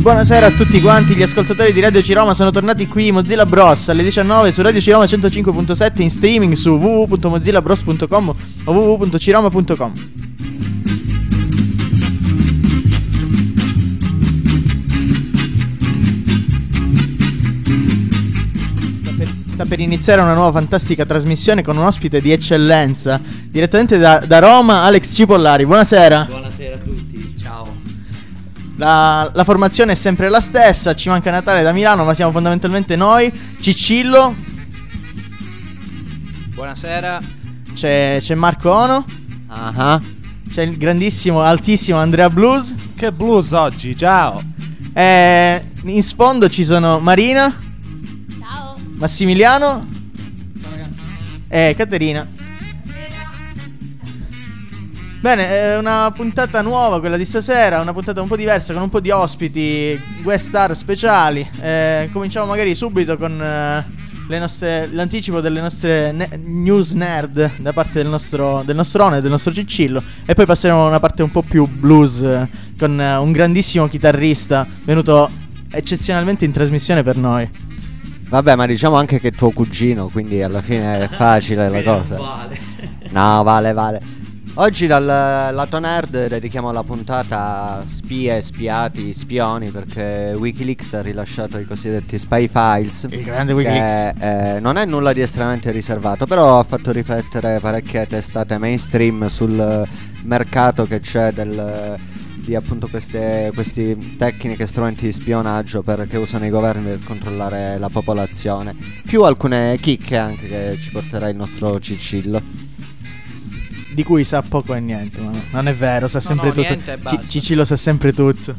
E buonasera a tutti quanti gli ascoltatori di Radio Ciroma sono tornati qui Mozilla Bros alle 19 su Radio Ciroma 105.7 in streaming su www.mozillabros.com o www.ciroma.com. Per, iniziare una nuova fantastica trasmissione con un ospite di eccellenza direttamente da, da Roma, Alex Cipollari. Buonasera. Buonasera. La, la formazione è sempre la stessa, ci manca Natale da Milano, ma siamo fondamentalmente noi. Cicillo, Buonasera. c'è, c'è Marco Ono, Ah, c'è il grandissimo, altissimo Andrea Blues. Che blues oggi, ciao! E in sfondo ci sono Marina, Ciao. Massimiliano e Caterina. Bene, è una puntata nuova quella di stasera, una puntata un po' diversa con un po' di ospiti, guest star speciali. Eh, cominciamo magari subito con eh, le nostre- l'anticipo delle nostre ne- news nerd da parte del nostro, del nostro One, del nostro Ciccillo e poi passeremo a una parte un po' più blues eh, con eh, un grandissimo chitarrista venuto eccezionalmente in trasmissione per noi. vabbè, ma diciamo anche che è tuo cugino, quindi alla fine è facile la cosa. Vale. No, vale, vale. Oggi dal lato nerd dedichiamo la puntata a spie, spiati, spioni perché Wikileaks ha rilasciato i cosiddetti spy files. Il grande che, Wikileaks. eh, non è nulla di estremamente riservato, però ha fatto riflettere parecchie testate mainstream sul mercato che c'è del, di appunto queste, questi tecniche e strumenti di spionaggio per, che usano i governi per controllare la popolazione. Più alcune chicche anche che ci porterà il nostro Cicillo. Di cui sa poco e niente, ma non è vero, sa sempre no, tutto. niente e Ci- basta. Cici lo sa sempre tutto.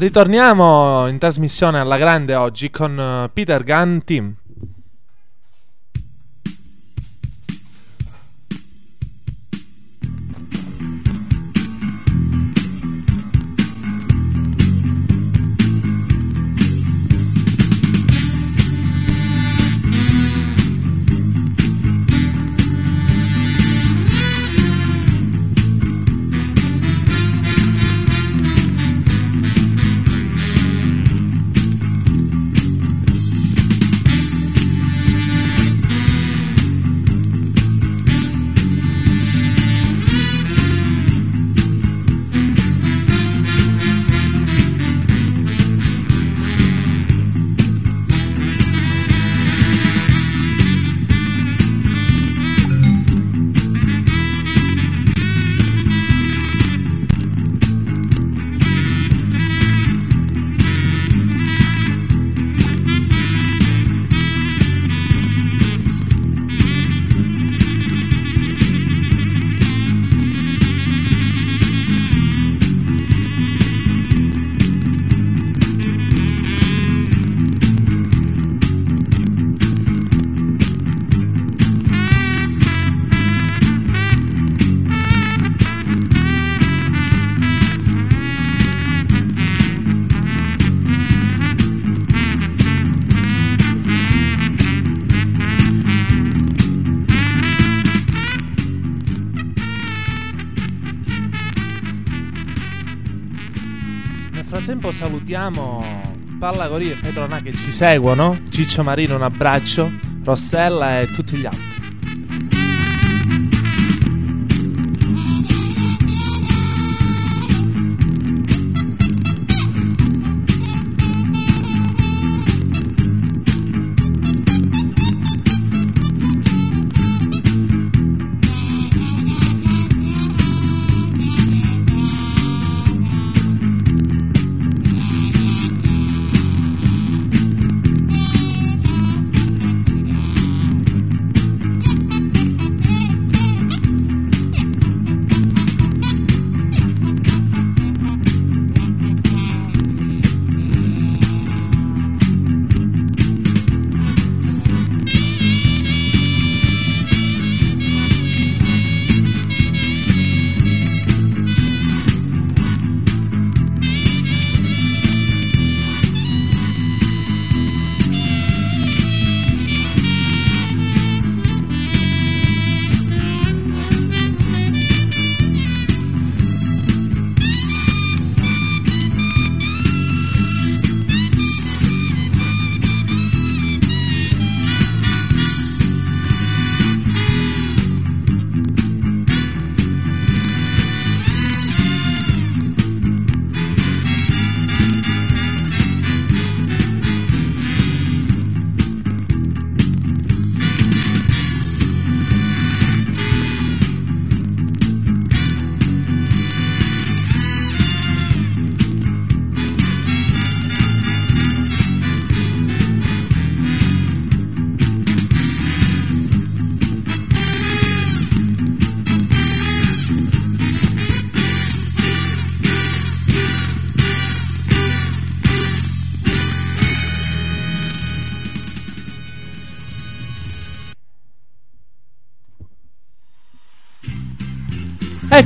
Ritorniamo in trasmissione alla grande oggi con eh, Peter Gunn Team. Salutiamo Pallagori e Pedronà che ci seguono, Ciccio Marino un abbraccio, Rossella e tutti gli altri.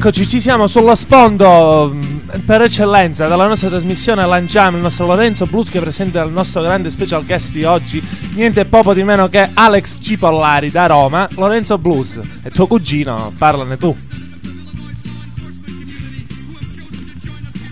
Eccoci, ci siamo sullo sfondo mh, per eccellenza della nostra trasmissione. Lanciamo il nostro Lorenzo Blues che presenta il nostro grande special guest di oggi. Niente poco di meno che Alex Cipollari da Roma. Lorenzo Blues e tuo cugino, parlane tu.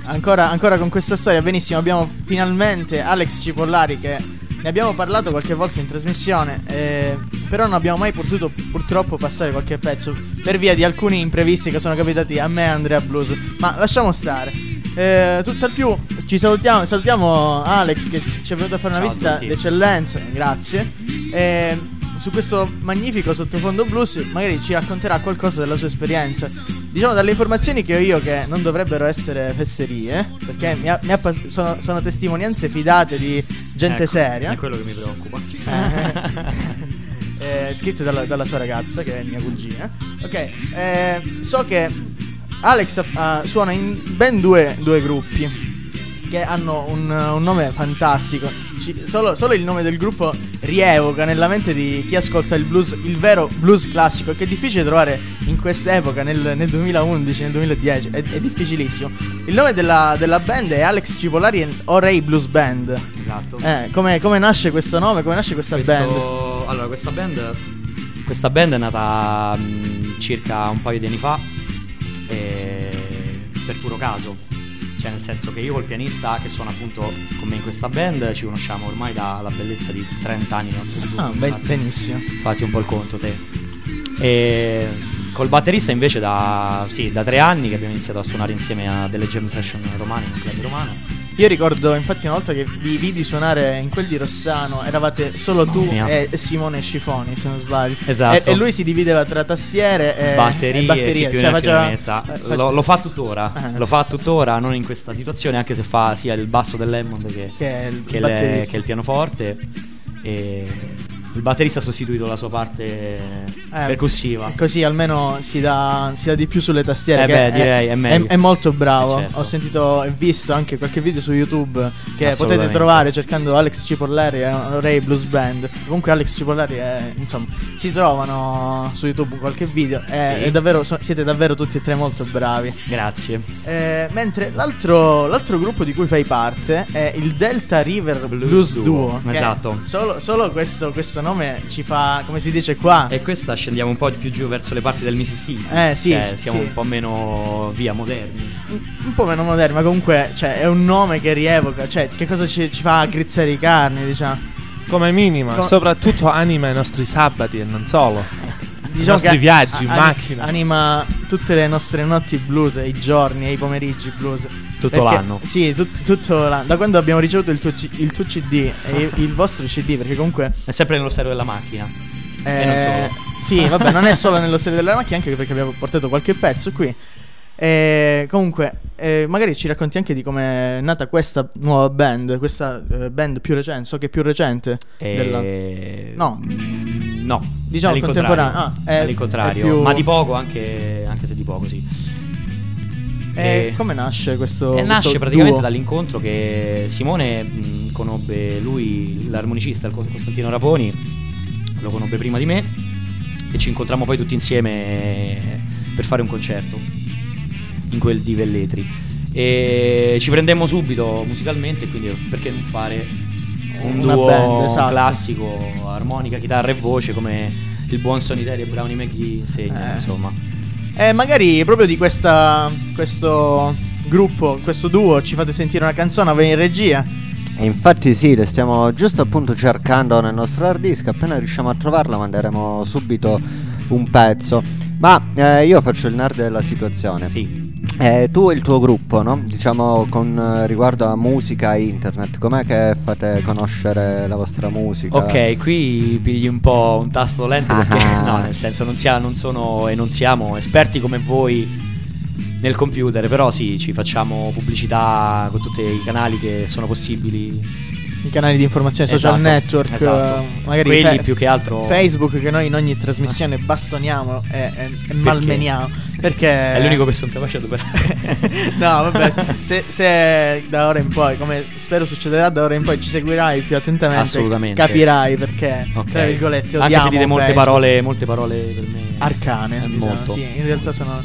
Ancora, ancora con questa storia, benissimo. Abbiamo finalmente Alex Cipollari che ne abbiamo parlato qualche volta in trasmissione, eh, però non abbiamo mai potuto purtroppo passare qualche pezzo per via di alcuni imprevisti che sono capitati a me e Andrea Blues. Ma lasciamo stare. Eh, tutt'al più ci salutiamo, salutiamo Alex che ci è venuto a fare una Ciao visita d'eccellenza, grazie. Eh, su questo magnifico sottofondo blues magari ci racconterà qualcosa della sua esperienza. Diciamo dalle informazioni che ho io che non dovrebbero essere fesserie, perché mi ha- mi ha sono, sono testimonianze fidate di gente Ecco, seria. È quello che mi preoccupa. eh, scritte dalla, dalla sua ragazza, che è mia cugina. Ok, eh, so che Alex suona in ben due, due gruppi che hanno un, un nome fantastico. Ci- solo, solo il nome del gruppo rievoca nella mente di chi ascolta il blues, il vero blues classico, che è difficile trovare in quest'epoca, nel, nel 2011, nel 2010. È, è difficilissimo. Il nome della, della band è Alex Cipollari and O'Reilly Blues Band. Esatto. Eh, come, come nasce questo nome? Come nasce questa Questo- band? Allora, questa band. Questa band è nata mh, circa un paio di anni fa. per puro caso. Cioè, nel senso che io col pianista che suona appunto con me in questa band ci conosciamo ormai dalla bellezza di 30 anni. Ah, be- infatti- benissimo. Fatti un po' il conto te. E col batterista invece da, sì, da tre anni che abbiamo iniziato a suonare insieme a delle jam session romane in un club romano. Io ricordo infatti una volta che vi vidi suonare in quel di Rossano, eravate solo tu mia. e, Simone Scifoni, se non sbaglio. Esatto. E, e lui si divideva tra tastiere e batterie, e batterie. Cioè, faceva- eh, face- lo, lo fa tuttora. Eh. Lo fa tuttora, non in questa situazione, anche se fa sia il basso dell'Hammond che, che che, le- che il pianoforte. E il batterista ha sostituito la sua parte Eh, percussiva. Così almeno si dà, si dà di più sulle tastiere. Eh beh, direi, è meglio. È, molto bravo. Eh, certo. Ho sentito e visto anche qualche video su YouTube che potete trovare cercando Alex Cipollari e Ray Blues Band. Comunque Alex Cipollari è, insomma, si trovano su YouTube qualche video. E Sì. è davvero, so- siete davvero tutti e tre molto bravi. Grazie. Eh, mentre l'altro, l'altro gruppo di cui fai parte è il Delta River Blues, Blues Duo. Duo, esatto. Solo, solo questo, questo nome ci fa, come si dice qua, E questa scendiamo un po' più giù verso le parti del Mississippi. Eh, sì, Cioè, siamo sì. un po' meno via moderni. un, un po' meno moderno, ma comunque cioè, è un nome che rievoca. Cioè, che cosa ci, ci fa grizzare i carni, diciamo. Come minima, Co- soprattutto anima i nostri sabati e non solo. Diciamo nostri che viaggi in macchina. Anima tutte le nostre notti blues, i giorni e i pomeriggi blues. Tutto Perché- l'anno. Sì, tut- tutto l'anno. Da quando abbiamo ricevuto il tuo, il tuo CD e il vostro CD, perché comunque È sempre nello stereo della macchina. Eh, non solo. Sì, vabbè, non è solo nello stereo della macchina, anche perché abbiamo portato qualche pezzo qui. Eh, comunque, eh, magari ci racconti anche di come è nata questa nuova band, questa eh, band più recente, so che è più recente. della- E... No. Mm, No. Diciamo all'incontrario. contemporanea. Ah, è- all'incontrario. più- Ma di poco, anche, anche se di poco, sì. Eh, Eh, come nasce questo? E nasce questo praticamente duo? dall'incontro che Simone mh, conobbe lui, l'armonicista, Costantino Raponi, lo conobbe prima di me e ci incontrammo poi tutti insieme per fare un concerto in quel di Velletri. E ci prendemmo subito musicalmente, quindi perché non fare un Una duo band, esatto. classico, armonica, chitarra e voce come il buon Sonny Terry e Brownie McGee insegna, Eh. insomma. Eh, magari proprio di questa, questo gruppo, questo duo, ci fate sentire una canzone, va in regia. E infatti sì, le stiamo giusto appunto cercando nel nostro hard disk, appena riusciamo a trovarla manderemo subito un pezzo. Ma eh, io faccio il nerd della situazione. Sì. Eh, tu e il tuo gruppo, no? Diciamo con eh, riguardo a musica e internet, com'è che fate conoscere la vostra musica? Ok, qui pigli un po' un tasto lento perché Ah. no, nel senso non, sia- non sono e non siamo esperti come voi nel computer, però sì, ci facciamo pubblicità con tutti i canali che sono possibili. I canali di informazione, social Esatto, network, esatto. eh, magari Quelli fe- più che altro Facebook che noi in ogni trasmissione bastoniamo e, e- e malmeniamo. Perché è l'unico che sono capace ad operare. no, vabbè, se, se da ora in poi, come spero succederà da ora in poi, ci seguirai più attentamente, Assolutamente. capirai perché, Ok. tra virgolette, Anche odiamo se dite molte Facebook. parole, molte parole per me arcane, diciamo. molto. Sì, in realtà sono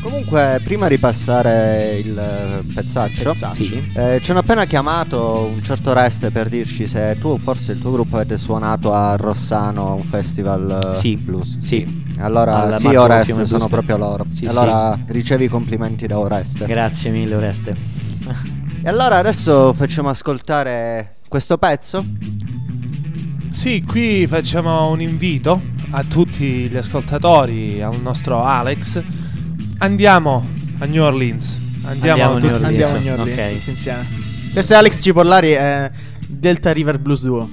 Comunque, prima di passare il eh, pezzaccio, Pezzaccio. Sì. eh, ci hanno appena chiamato un certo Reste per dirci se tu, forse il tuo gruppo, avete suonato a Rossano a un festival eh, Sì. blues. Sì. Allora, Al sì, Oreste sono Blues. proprio loro. Sì, allora, ricevi i complimenti da Oreste. Grazie mille Oreste. e allora adesso facciamo ascoltare questo pezzo. Sì, qui facciamo un invito a tutti gli ascoltatori, al nostro Alex. Andiamo a New Orleans. Andiamo, Andiamo a New Orleans. Andiamo a New Orleans Ok. tutti insieme. Questo è Alex Cipollari, eh, Delta River Blues Duo.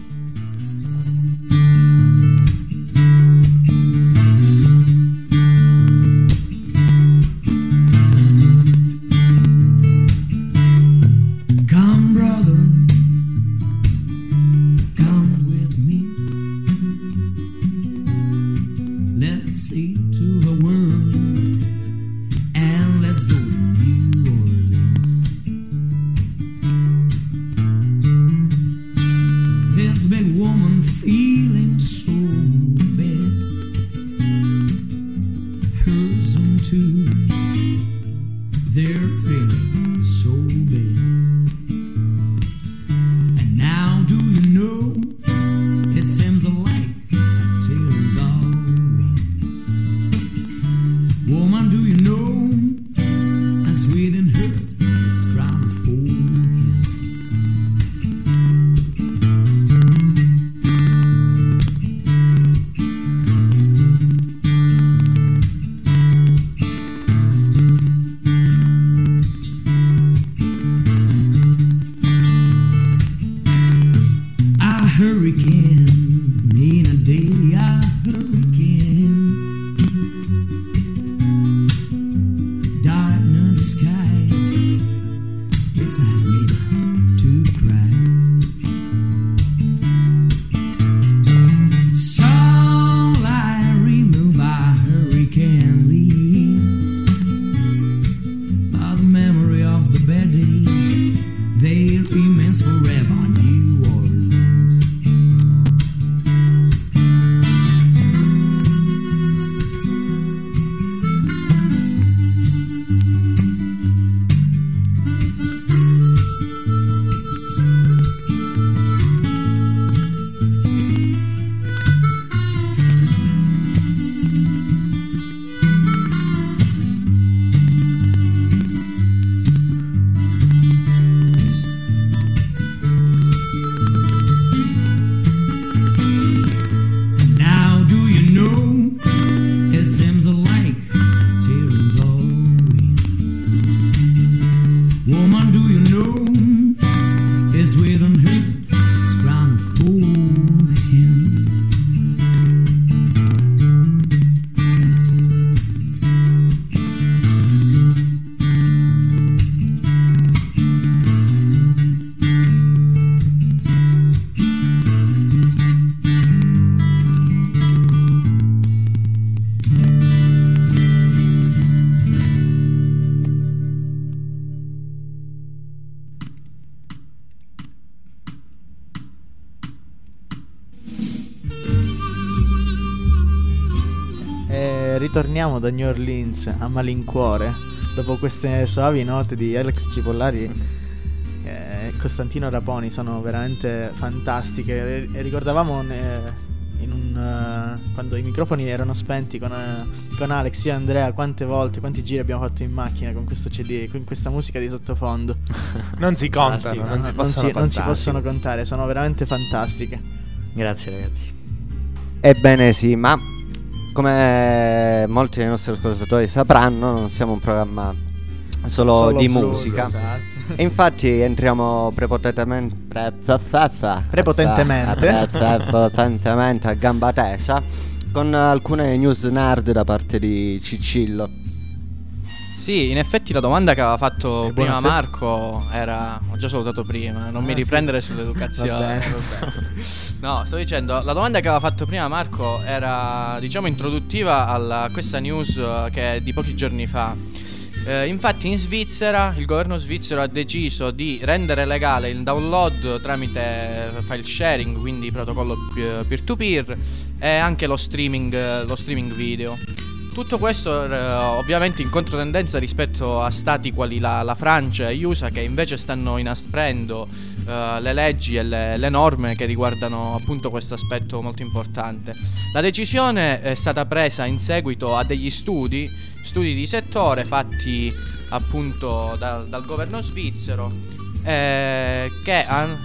Ritorniamo da New Orleans a malincuore. Dopo queste soavi note di Alex Cipollari e Costantino Raponi sono veramente fantastiche. E- ricordavamo in un, eh, quando i microfoni erano spenti con, eh, con Alex, io e Andrea, quante volte, quanti giri abbiamo fatto in macchina con questo CD, con questa musica di sottofondo. Non si contano, non si non, si, non si possono contare, sono veramente fantastiche. Grazie ragazzi. Ebbene sì, ma come molti dei nostri ascoltatori sapranno, non siamo un programma solo, Solo di blues, musica. esatto. E infatti entriamo prepotentemente, Prepotentemente. prepotentemente a gamba tesa con alcune news nerd da parte di Cicillo. Sì, in effetti la domanda che aveva fatto Eh, prima. Marco era. Ho già salutato prima, non mi Ah, sì. riprendere Va sull'educazione. bene, va bene. No, sto dicendo, la domanda che aveva fatto prima Marco era, diciamo, introduttiva a questa news eh, che è di pochi giorni fa. Eh, infatti in Svizzera il governo svizzero ha deciso di rendere legale il download tramite file sharing, quindi protocollo peer-to-peer e anche lo streaming, eh, lo streaming video. Tutto questo eh, ovviamente in controtendenza rispetto a stati quali la, la Francia e gli USA che invece stanno inasprendo eh, le leggi e le, le norme che riguardano appunto questo aspetto molto importante. La decisione è stata presa in seguito a degli studi, studi di settore fatti appunto dal- dal governo svizzero eh, che, han-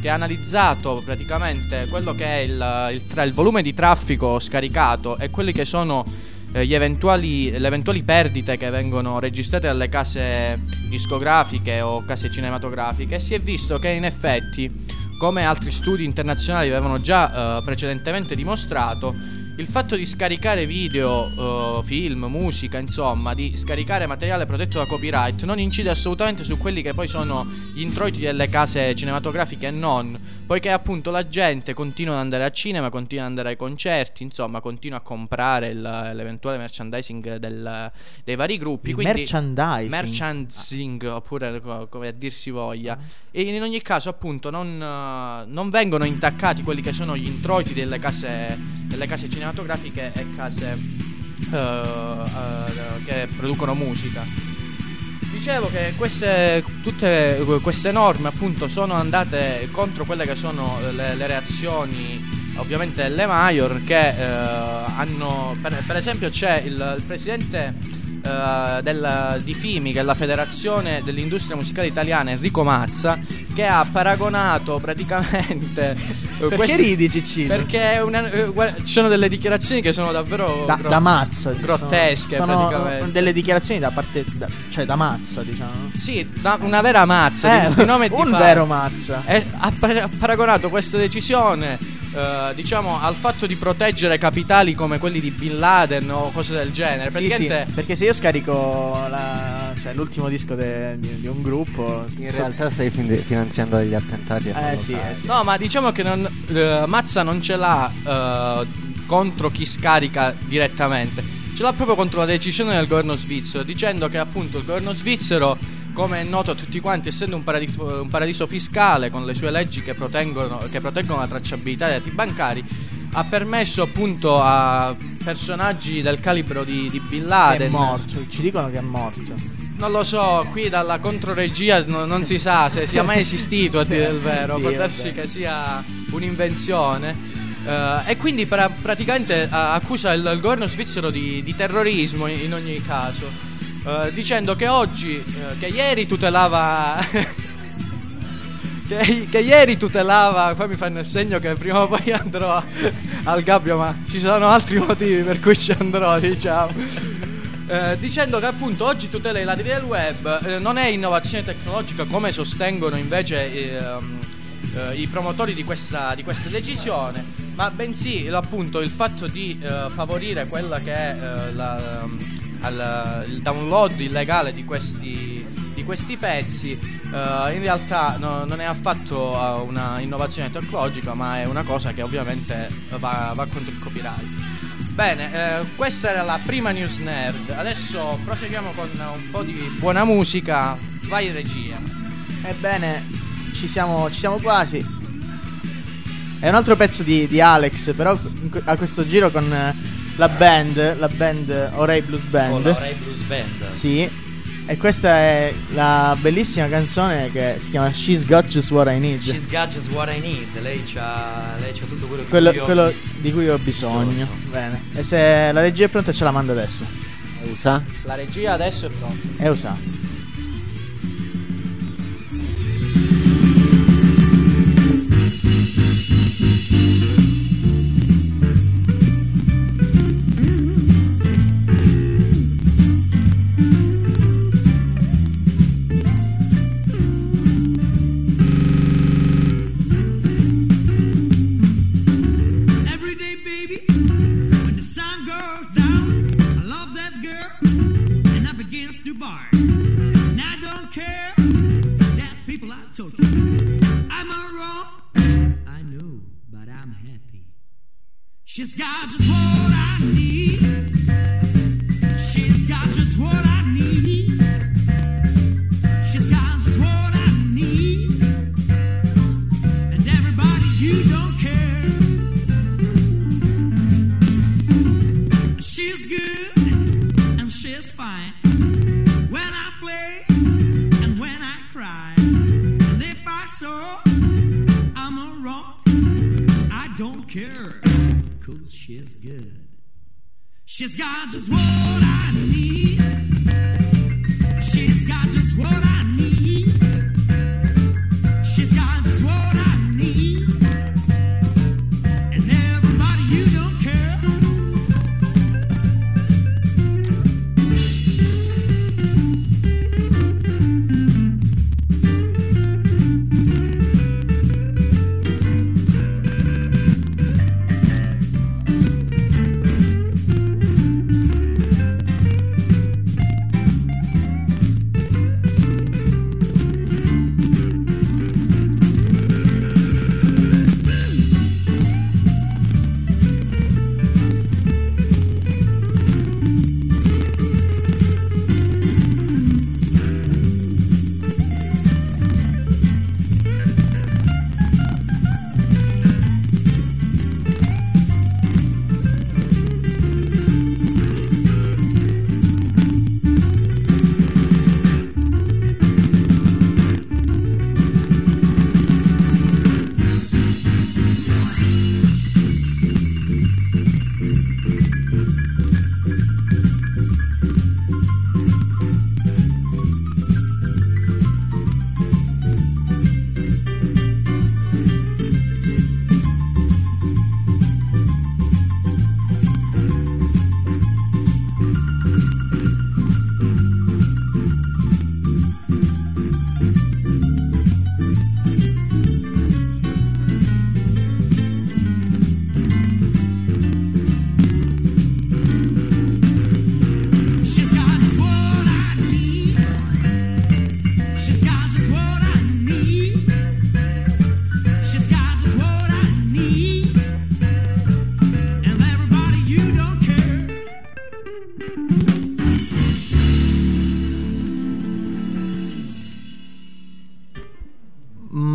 che ha analizzato praticamente quello che è il, il il volume di traffico scaricato e quelli che sono eventuali, le eventuali perdite che vengono registrate dalle case discografiche o case cinematografiche si è visto che in effetti come altri studi internazionali avevano già eh, precedentemente dimostrato il fatto di scaricare video, eh, film, musica, insomma, di scaricare materiale protetto da copyright non incide assolutamente su quelli che poi sono gli introiti delle case cinematografiche e non, poiché appunto la gente continua ad andare a cinema, continua ad andare ai concerti, insomma, continua a comprare il- l'eventuale merchandising del- dei vari gruppi. Il quindi merchandising. merchandising, oppure co- come a dir si voglia. E in ogni caso, appunto, non, non vengono intaccati quelli che sono gli introiti delle case, delle case cinematografiche e case eh, eh, che producono musica. Dicevo che queste, tutte queste norme appunto sono andate contro quelle che sono le, le reazioni ovviamente delle Major che eh, hanno per, per esempio c'è il, il presidente eh, del- di FIMI che è la federazione dell'industria musicale italiana Enrico Mazza che ha paragonato praticamente eh, Perché questi- ridi, Ciccino? perché una- eh, guarda, ci sono delle dichiarazioni che sono davvero Da, gro- da mazza grottesche sono, sono delle dichiarazioni da parte da- cioè da mazza diciamo Sì, da- una vera mazza Eh, di, di nome di un fatto. vero mazza E ha, par- ha paragonato questa decisione, eh, diciamo, al fatto di proteggere capitali come quelli di Bin Laden o cose del genere. Sì, sì, perché se io scarico la- cioè, l'ultimo disco de- di, di un gruppo In so- realtà stai fin- finanziando degli attentati. Eh, sì, eh, sì. no, ma diciamo che non- eh, Mazza non ce l'ha eh, contro chi scarica direttamente, ce l'ha proprio contro la decisione del governo svizzero, dicendo che appunto il governo svizzero, come è noto a tutti quanti, essendo un paradiso, un paradiso fiscale con le sue leggi che proteggono, che proteggono la tracciabilità dei dati bancari, ha permesso appunto a personaggi del calibro di, di Bin è Laden morto ci dicono che è morto non lo so, qui dalla controregia no- non si sa se sia mai esistito a dire il vero, Sì, può darsi che sia un'invenzione. Eh, e quindi pra- praticamente eh, accusa il, il governo svizzero di, di terrorismo in, in ogni caso, eh, dicendo che oggi, che ieri tutelava... Che, che ieri tutelava, qua mi fanno il segno che prima o poi andrò al gabbio, ma ci sono altri motivi per cui ci andrò, diciamo. Eh, dicendo che appunto oggi tutela i ladri del web eh, non è innovazione tecnologica come sostengono invece ehm, eh, i promotori di questa, di questa decisione, ma bensì appunto il fatto di eh, favorire quella che è eh, la- al- il download illegale di questi, di questi pezzi. in realtà no- non è affatto una innovazione tecnologica, ma è una cosa che ovviamente va, va contro il copyright. Bene, eh, questa era la prima news nerd. Adesso proseguiamo con un po' di buona musica. Vai regia. ebbene ci siamo, ci siamo quasi è un altro pezzo di, di Alex però a questo giro con eh, la band la band Orei Blues Band Con la Ray Blues Band. Sì. E questa è la bellissima canzone che si chiama She's Got Just What I Need. She's got just what I need. Lei c'ha, lei c'ha tutto quello che quello, io quello di cui ho bisogno. bisogno. Bene. E se la regia è pronta ce la mando adesso. Usa? La regia adesso è pronta. E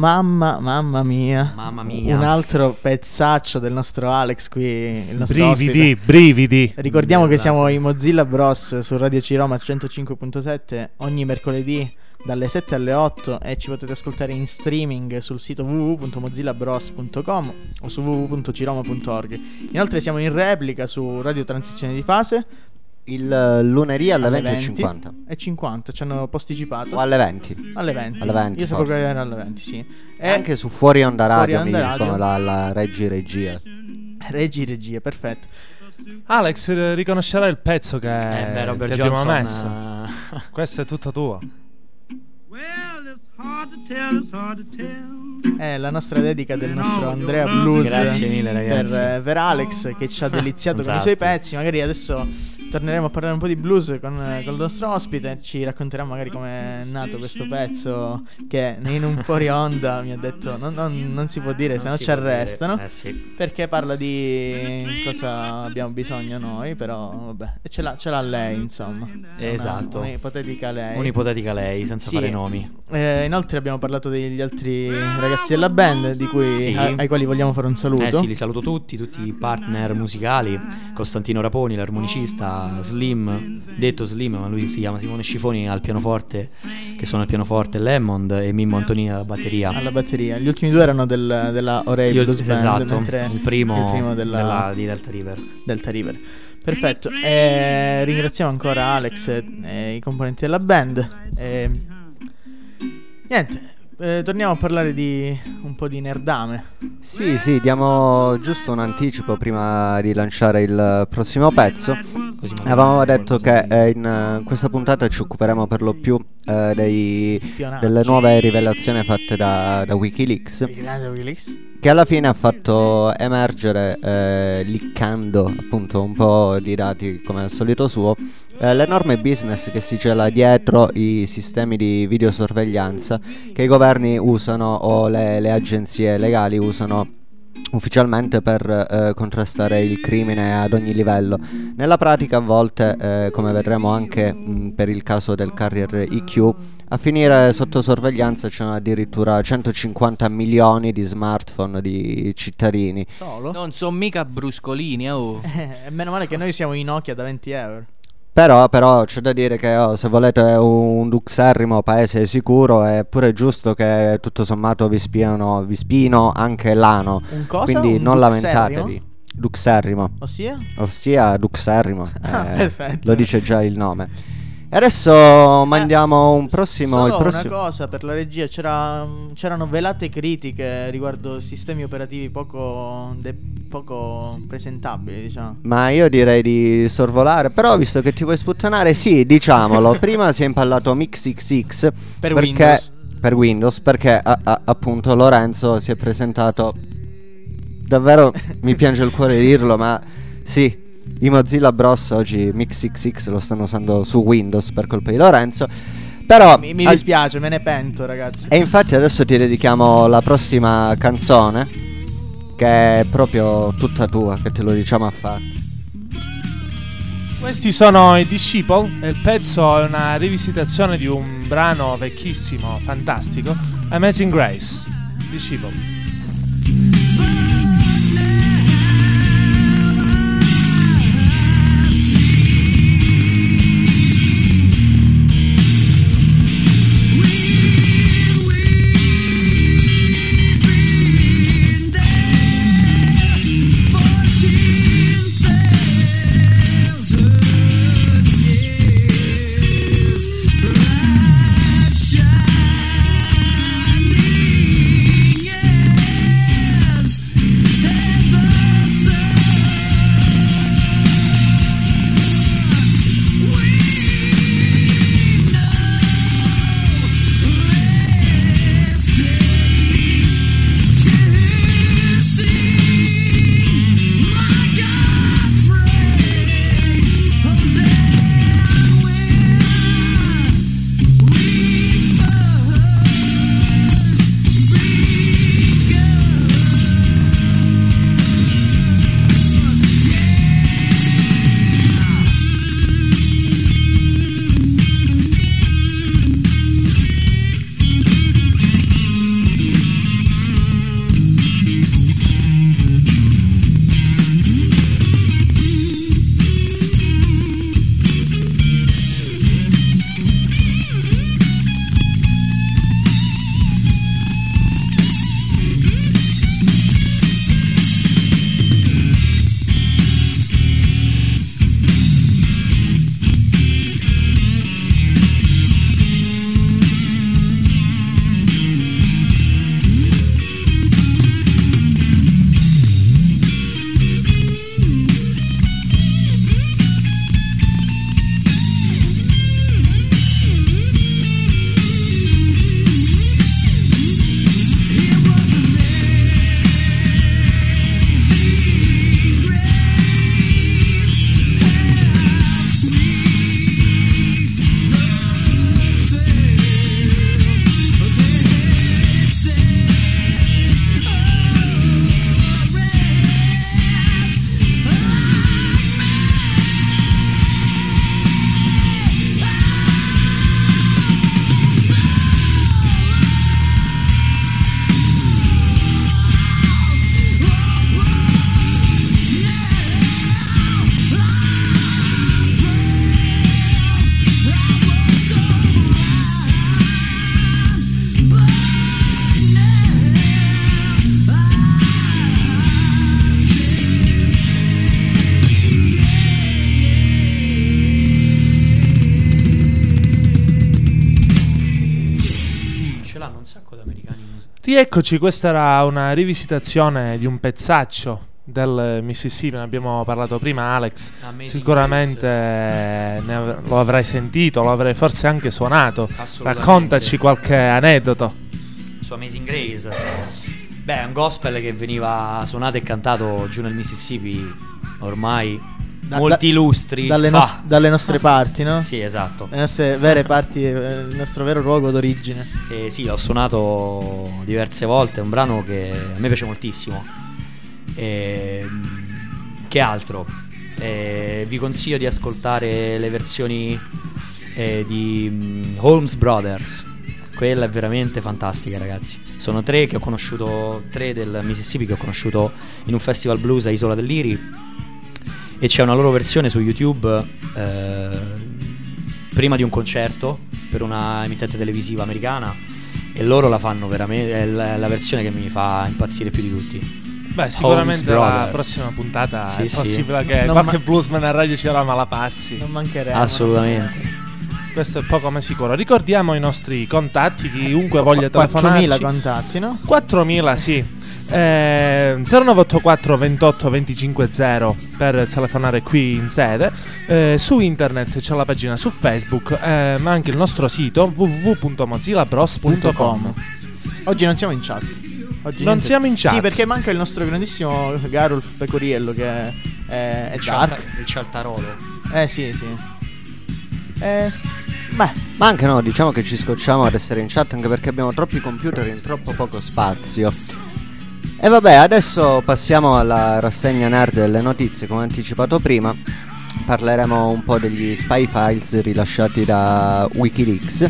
Mamma, mamma mia. Mamma mia. Un altro pezzaccio del nostro Alex qui, il nostro Brividi, ospite. brividi. Ricordiamo che Bella. siamo in Mozilla Bros su Radio Ciroma 105.7 ogni mercoledì dalle 7 alle 8 e ci potete ascoltare in streaming sul sito www.mozillabros.com o su www.ciroma.org. Inoltre siamo in replica su Radio Transizione di Fase Il eh, lunedì alle, alle 20 e 20 50. e 50, ci hanno posticipato O alle 20. alle 20. alle 20 Io sapevo che era alle 20, sì. E anche su Fuori Onda Fuori Radio Onda mi Radio. la, la Reggi Regia. Regi regia, perfetto. Alex, eh, riconoscerai il pezzo che Eh, beh, Robert ti abbiamo messo. Questo è tutto tuo. È la nostra dedica del nostro Andrea Blues Grazie mille, ragazzi. Per, eh, per Alex che ci ha deliziato con i suoi pezzi. Magari adesso torneremo a parlare un po' di blues con, eh, con il nostro ospite. Ci racconterà magari come è nato questo pezzo. Che in un fuori onda mi ha detto: Non, non- non si può dire, se no non ci arrestano. Eh sì. Perché parla di cosa abbiamo bisogno noi. Però vabbè, e ce l'ha, ce l'ha lei, insomma. Esatto. Una, un'ipotetica lei. Un'ipotetica lei, senza Sì. fare nomi. Eh, inoltre abbiamo parlato degli altri ragazzi della band di cui, Sì. a- ai quali vogliamo fare un saluto. Eh sì, li saluto tutti, tutti i partner musicali. Costantino Raponi, l'armonicista, Slim, detto Slim, ma lui si chiama Simone Scifoni al pianoforte, che suona il pianoforte, Lemond e Mimmo Antonini alla batteria. alla batteria. Gli ultimi due erano del- della Orei Blues Band, esatto, mentre il primo, il primo della, della- di Delta River. Delta River. Perfetto. E ringraziamo ancora Alex e, e i componenti della band. E, niente, eh, torniamo a parlare di un po' di nerdame. Sì, sì, diamo giusto un anticipo prima di lanciare il prossimo pezzo. Avevamo detto che eh, in eh, questa puntata ci occuperemo per lo più eh, dei- delle nuove rivelazioni fatte da, da Wikileaks. Wikileaks. che alla fine ha fatto emergere, eh, liccando appunto un po' di dati come al solito suo, eh, l'enorme business che si cela dietro i sistemi di videosorveglianza che i governi usano o le, le agenzie legali usano ufficialmente per eh, contrastare il crimine ad ogni livello. Nella pratica a volte, eh, come vedremo anche mh, per il caso del carrier IQ, a finire sotto sorveglianza ci sono addirittura 150 milioni di smartphone di cittadini. Solo? Non sono mica bruscolini, oh. Eh, meno male che noi siamo in Nokia da 20 euro. Però, però c'è da dire che oh, se volete un duxerrimo paese sicuro è pure giusto che tutto sommato vi spiano, vi spino anche l'ano. Un cosa? Quindi Un non lamentatevi. Duxerrimo, Ossia? ossia duxerrimo. Ah, eh, perfetto. lo dice già il nome. E adesso mandiamo un prossimo. Solo il prossimo. una cosa per la regia, c'era- c'erano velate critiche riguardo sistemi operativi poco, de- poco presentabili, diciamo. Ma io direi di sorvolare. Però, visto che ti vuoi sputtanare, sì, diciamolo. Prima si è impallato MixXX Per perché, Windows. Per Windows, perché a- a- appunto Lorenzo si è presentato. Davvero mi piange il cuore dirlo, ma sì. I Mozilla Bros oggi MixXX lo stanno usando su Windows per colpa di Lorenzo. Però Mi, mi al- dispiace, me ne pento, ragazzi. e infatti adesso ti dedichiamo la prossima canzone che è proprio tutta tua, che te lo diciamo a fare. Questi sono i Disciple e il pezzo è una rivisitazione di un brano vecchissimo, fantastico, Amazing Grace. Disciple. Rieccoci, questa era una rivisitazione di un pezzaccio del Mississippi, ne abbiamo parlato prima Alex. Amazing Sicuramente av- lo avrai sentito, lo avrai forse anche suonato. Raccontaci qualche aneddoto. su Amazing Grace. Beh, è un gospel che veniva suonato e cantato giù nel Mississippi ormai Da- molti da- lustri. Dalle, nos- dalle nostre parti, no? Sì, esatto. Le nostre vere parti, eh, il nostro vero luogo d'origine. E sì, l'ho suonato diverse volte, è un brano che a me piace moltissimo. E, che altro? Eh, vi consiglio di ascoltare le versioni eh, di mm, Holmes Brothers. Quella è veramente fantastica, ragazzi. Sono tre che ho conosciuto, tre del Mississippi che ho conosciuto in un festival blues a Isola dell'Iri. E c'è una loro versione su YouTube eh, prima di un concerto per una emittente televisiva americana e loro la fanno veramente è la, la versione che mi fa impazzire più di tutti. Beh, sicuramente la prossima puntata Sì, è sì. possibile che Non qualche ma- bluesman a radio c'era ma la passi. Non mancherebbe. Assolutamente. Questo è poco ma sicuro. Ricordiamo i nostri contatti, chiunque voglia 4.000 telefonarci. contatti, no? 4.000, sì. Eh, 0984 28 25 0 per telefonare qui in sede. Eh, su internet c'è la pagina su Facebook, eh, ma anche il nostro sito www.mozillabros.com. Oggi non siamo in chat. Oggi Non niente- siamo in chat. Sì, perché manca il nostro grandissimo Garulf Pecoriello che è, è dark. Il Cialtarolo. Eh sì, sì. Eh, beh, Ma anche no, diciamo che ci scocciamo ad essere in chat anche perché abbiamo troppi computer in troppo poco spazio. E vabbè, adesso passiamo alla rassegna nerd delle notizie, come anticipato prima. Parleremo un po' degli spy files rilasciati da Wikileaks.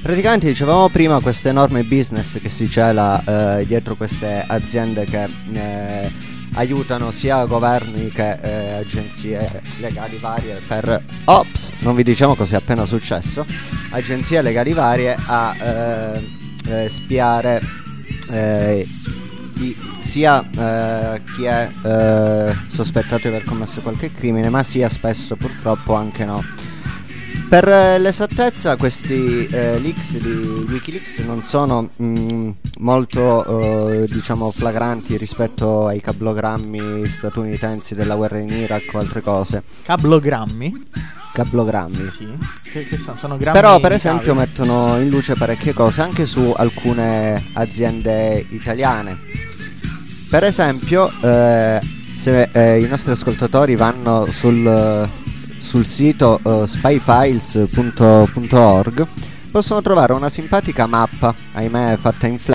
Praticamente dicevamo prima questo enorme business che si cela eh, dietro queste aziende che eh, aiutano sia governi che eh, agenzie legali varie per... Ops, non vi diciamo cosa appena successo. Agenzie legali varie a eh, eh, spiare eh, i- sia eh, chi è eh, sospettato di aver commesso qualche crimine, ma sia spesso purtroppo anche no. Per eh, l'esattezza questi eh, leaks di Wikileaks non sono mm, molto eh, diciamo flagranti rispetto ai cablogrammi statunitensi della guerra in Iraq o altre cose. cablogrammi. Cablogrammi. Sì. Che, che sono, sono Però per esempio cavolo. mettono in luce parecchie cose anche su alcune aziende italiane. Per esempio, eh, se eh, i nostri ascoltatori vanno sul, sul sito eh, spyfiles.org possono trovare una simpatica mappa, ahimè fatta in flash